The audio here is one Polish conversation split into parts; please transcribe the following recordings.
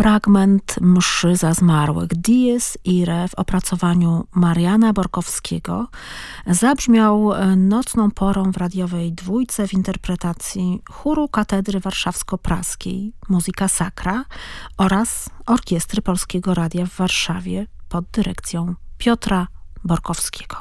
fragment mszy za zmarłych Dies Irae w opracowaniu Mariana Borkowskiego zabrzmiał e, nocną porą w radiowej dwójce w interpretacji chóru Katedry Warszawsko-Praskiej Muzyka Sakra oraz Orkiestry Polskiego Radia w Warszawie pod dyrekcją Piotra Borkowskiego.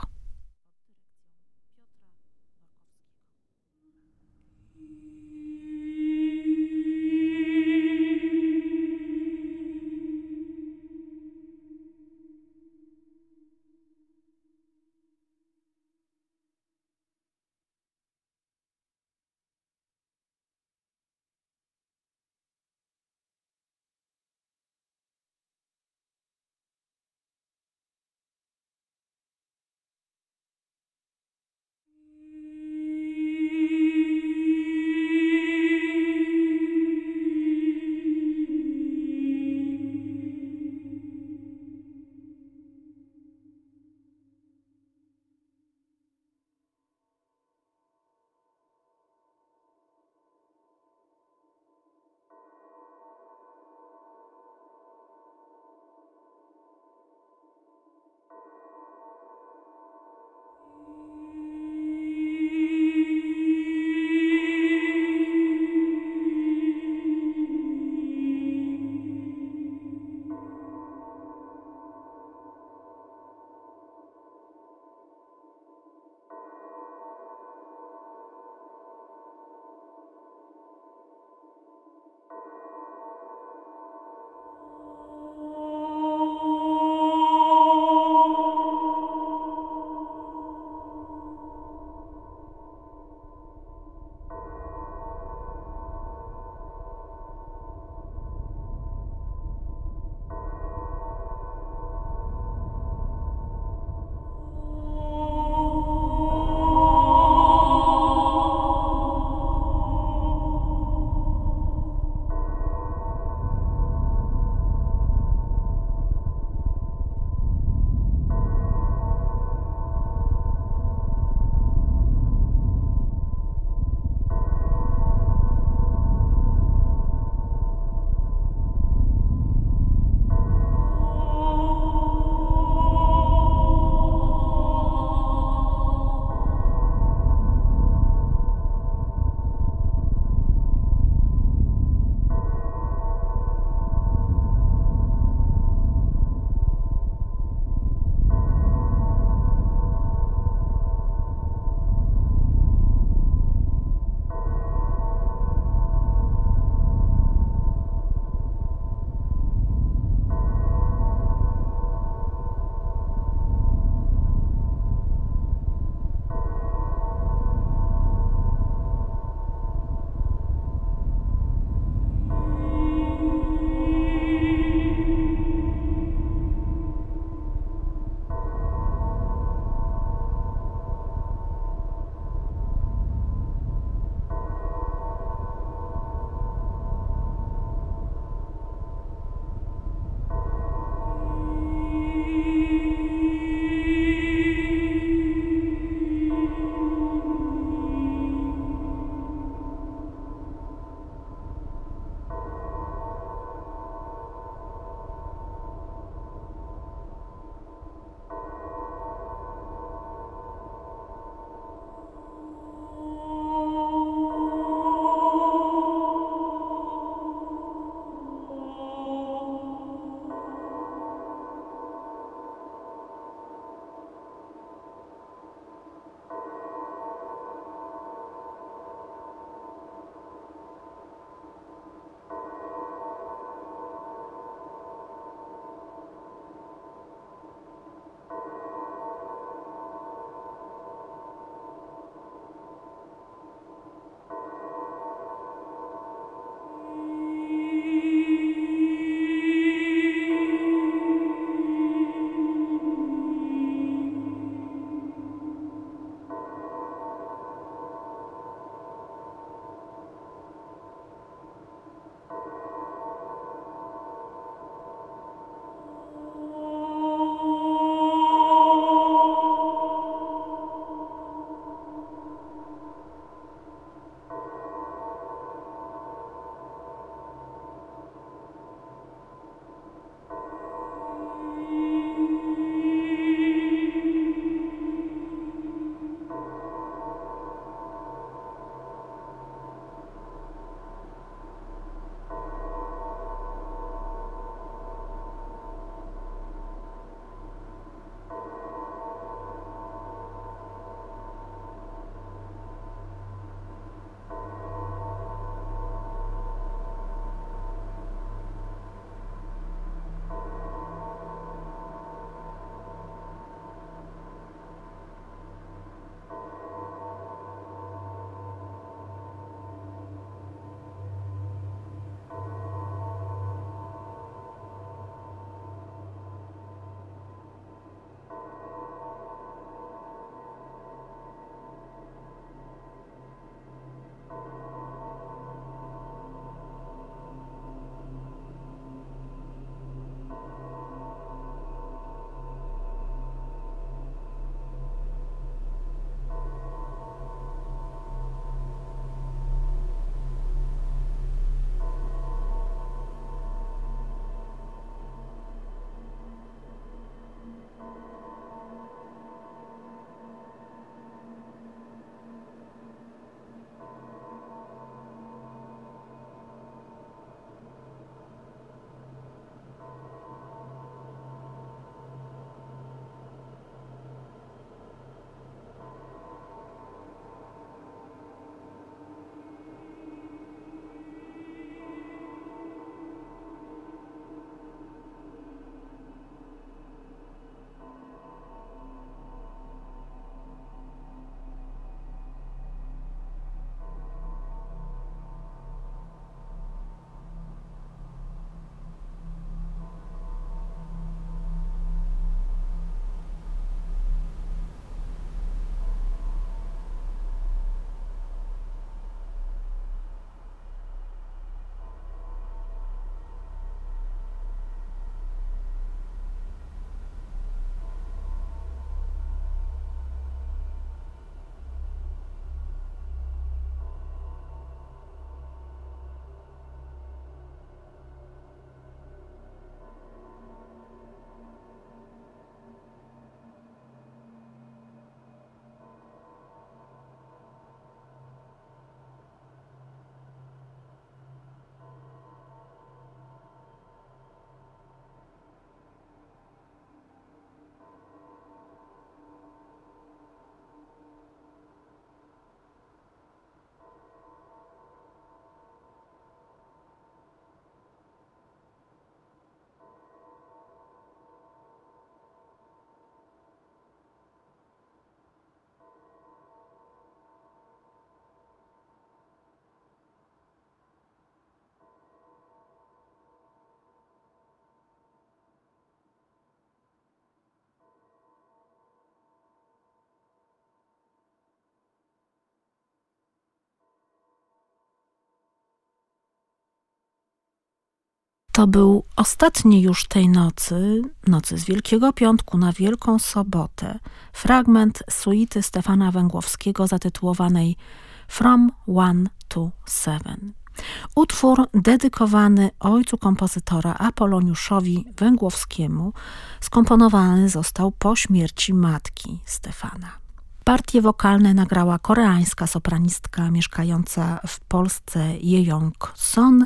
To był ostatni już tej nocy, nocy z Wielkiego Piątku na Wielką Sobotę, fragment suity Stefana Węgłowskiego zatytułowanej From One to Seven. Utwór dedykowany ojcu kompozytora Apoloniuszowi Węgłowskiemu skomponowany został po śmierci matki Stefana. Partie wokalne nagrała koreańska sopranistka mieszkająca w Polsce Jejong Son,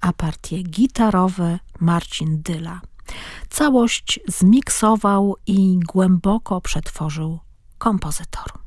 a partie gitarowe Marcin Dyla. Całość zmiksował i głęboko przetworzył kompozytor.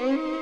Mm-hmm.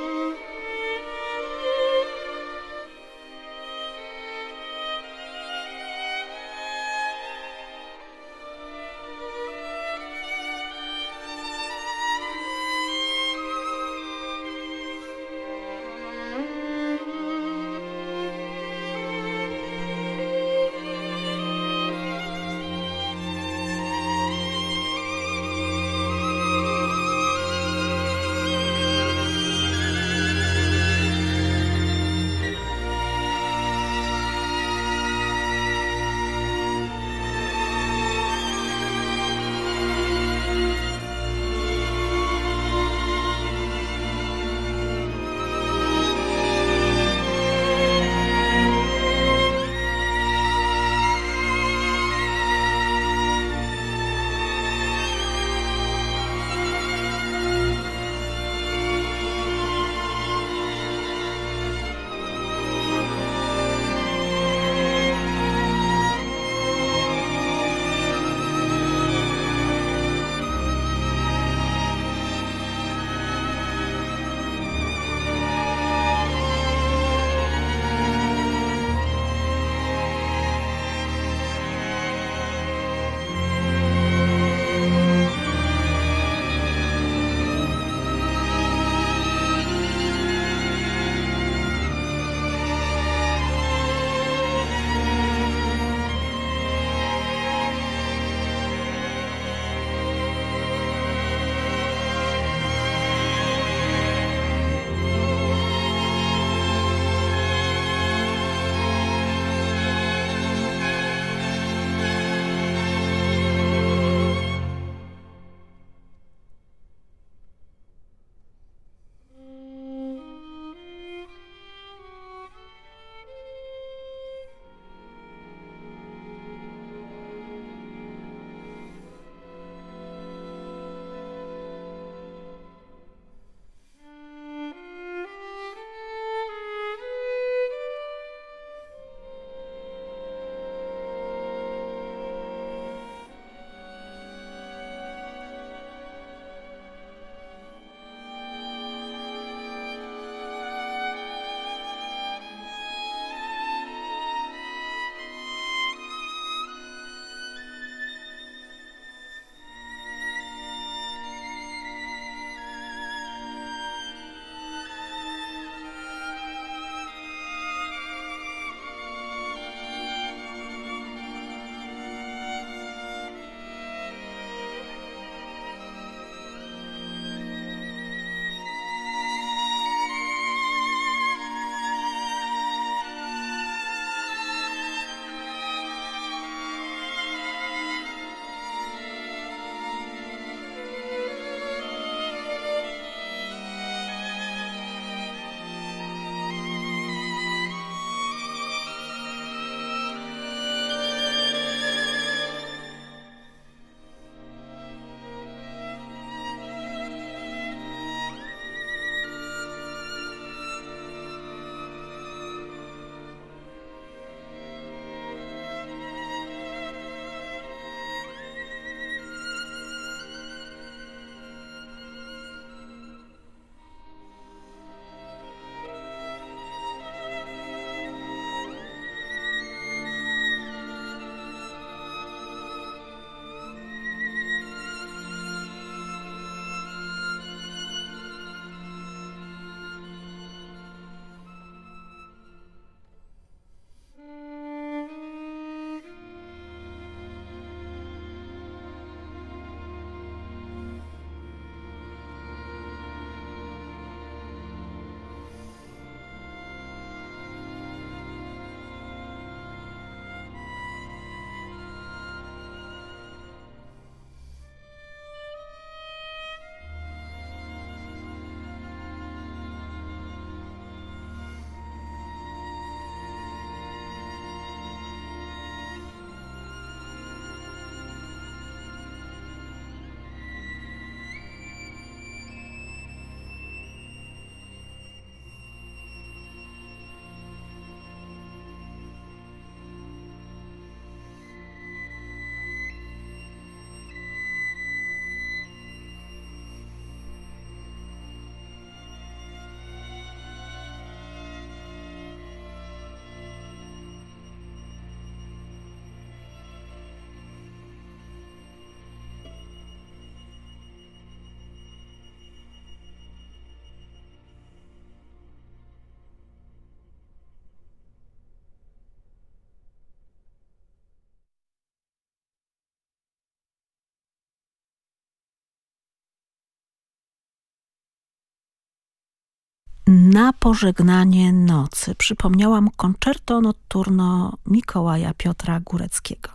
Na pożegnanie nocy przypomniałam koncerto nocturno Mikołaja Piotra Góreckiego.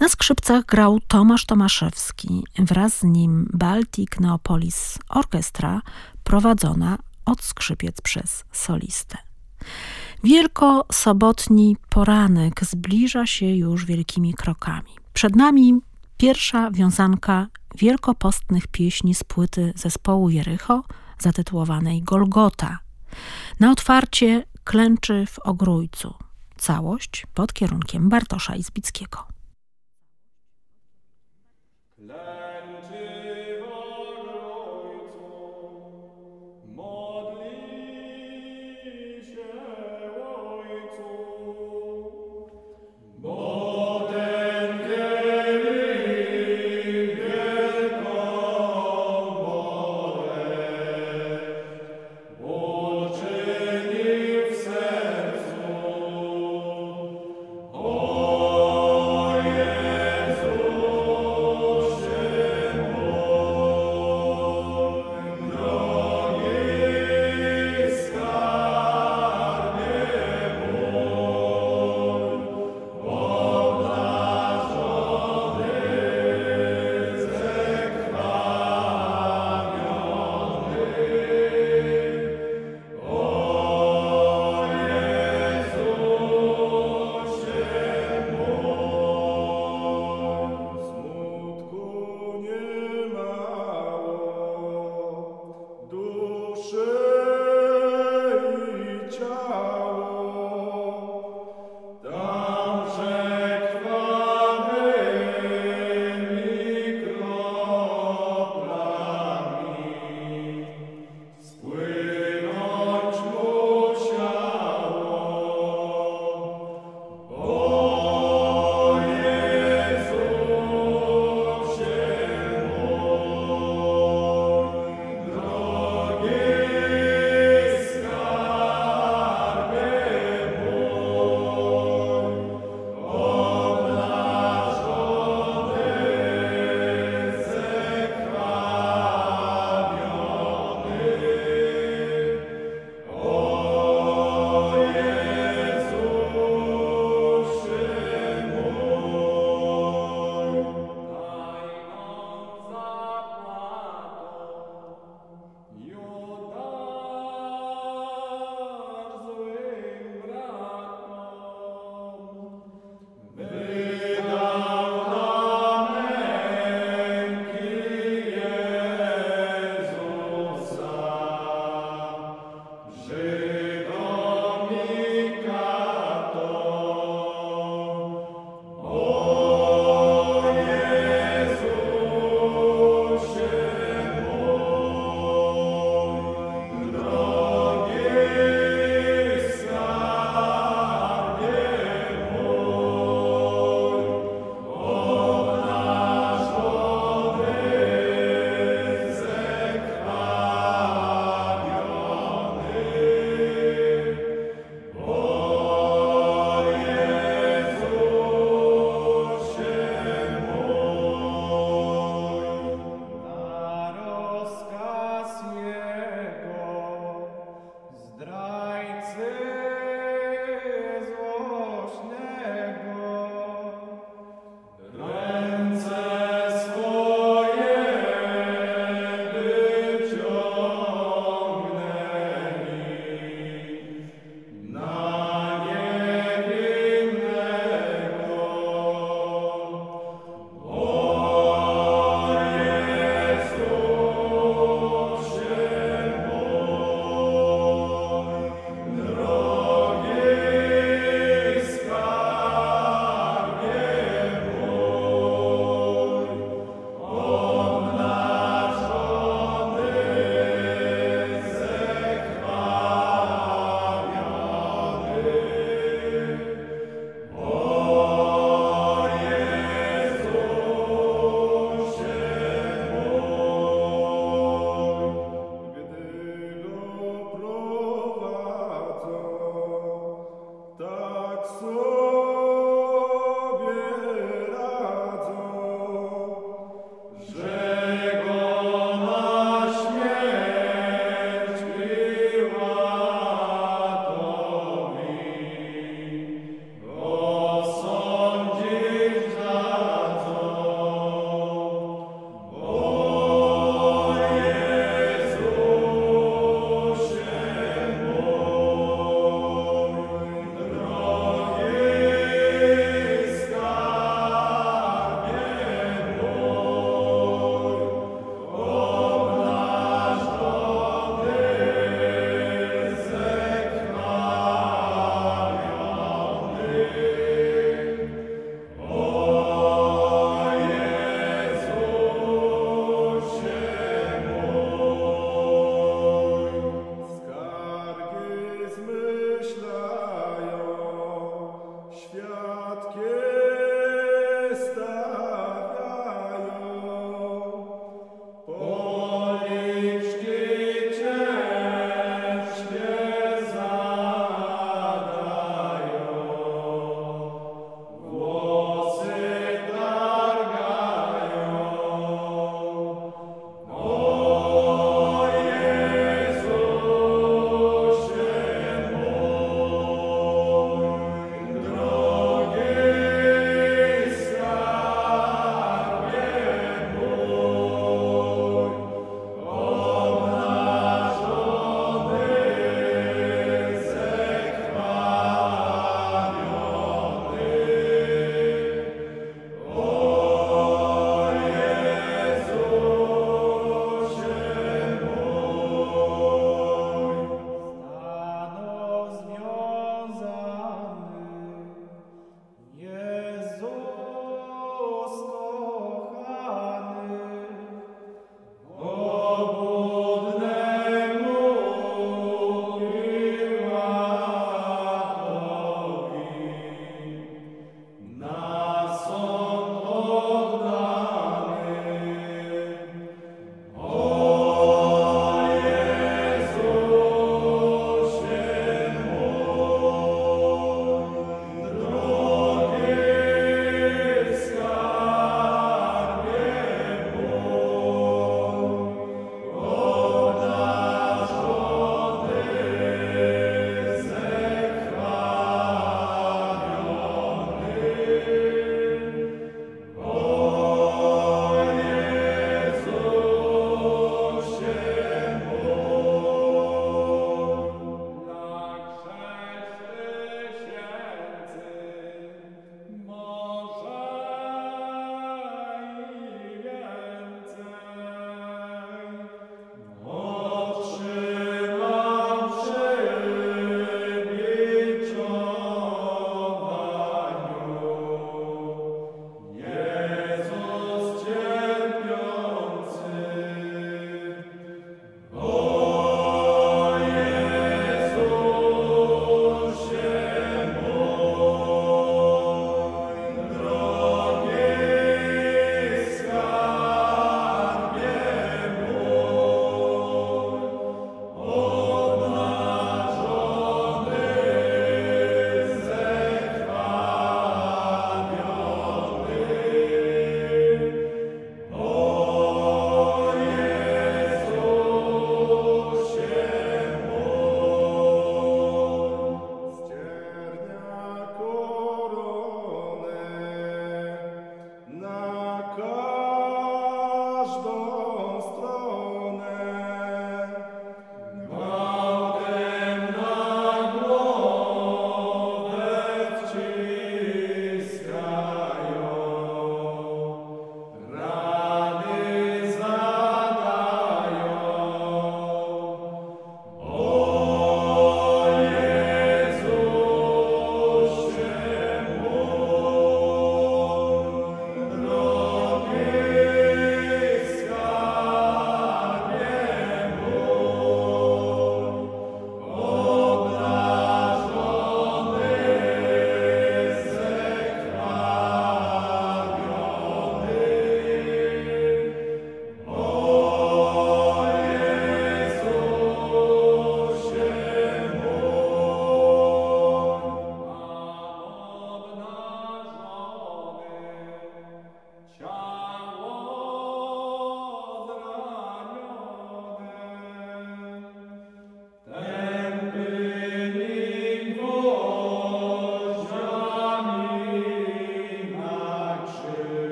Na skrzypcach grał Tomasz Tomaszewski, wraz z nim Baltic Neopolis Orkiestra, prowadzona od skrzypiec przez solistę. Wielkosobotni poranek zbliża się już wielkimi krokami. Przed nami pierwsza wiązanka wielkopostnych pieśni z płyty zespołu Jericho zatytułowanej Golgota. Na otwarcie klęczy w ogrójcu. Całość pod kierunkiem Bartosza Izbickiego.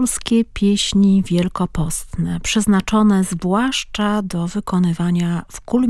Polskie pieśni wielkopostne, przeznaczone zwłaszcza do wykonywania w